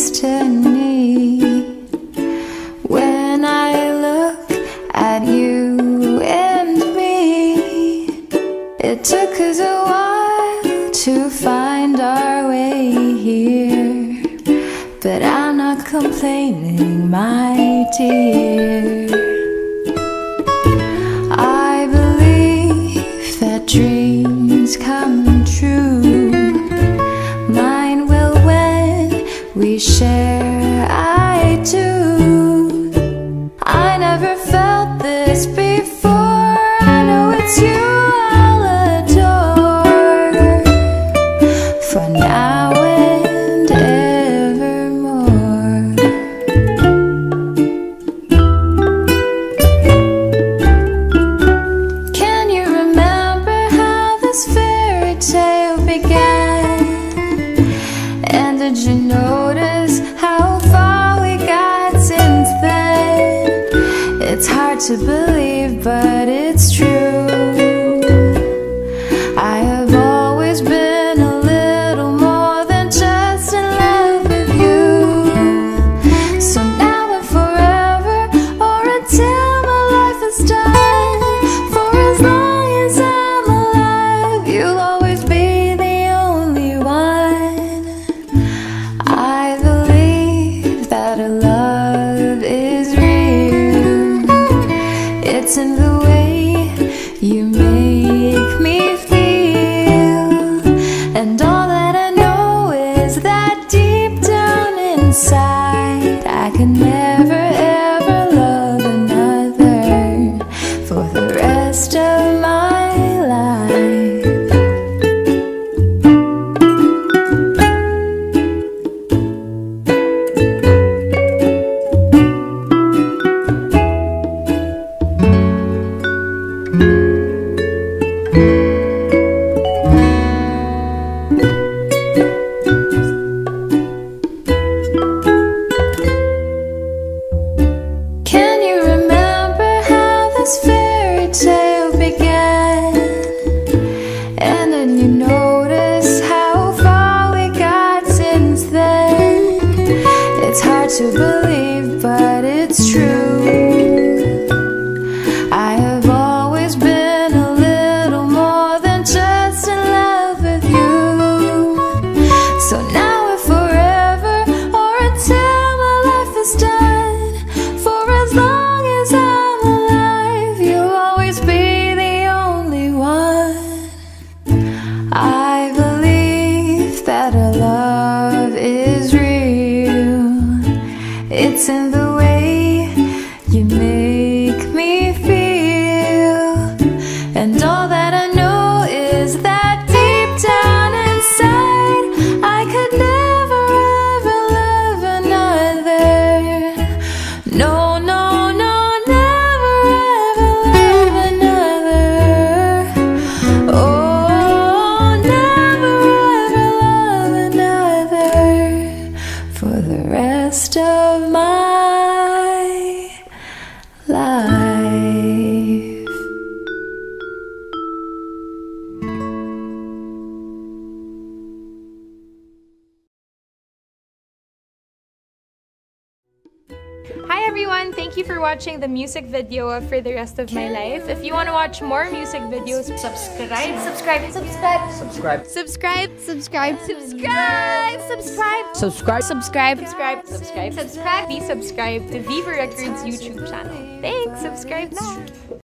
destiny. When I look at you and me, it took us a while to find our way here. But I'm not complaining, my dear. I believe that dreams come true. You notice how far we got since then? It's hard to believe, but it's true. I can never ever love another for the rest of my life. It's in everyone, thank you for watching the music video of For the Rest of My Life. If you want to watch more music videos, subscribe, subscribe, subscribe, Subscribe. subscribe, subscribe, subscribe, subscribe, Subscribe. subscribe, subscribe, subscribe, subscribe. Be subscribed to Viva Records YouTube channel. Thanks, subscribe now.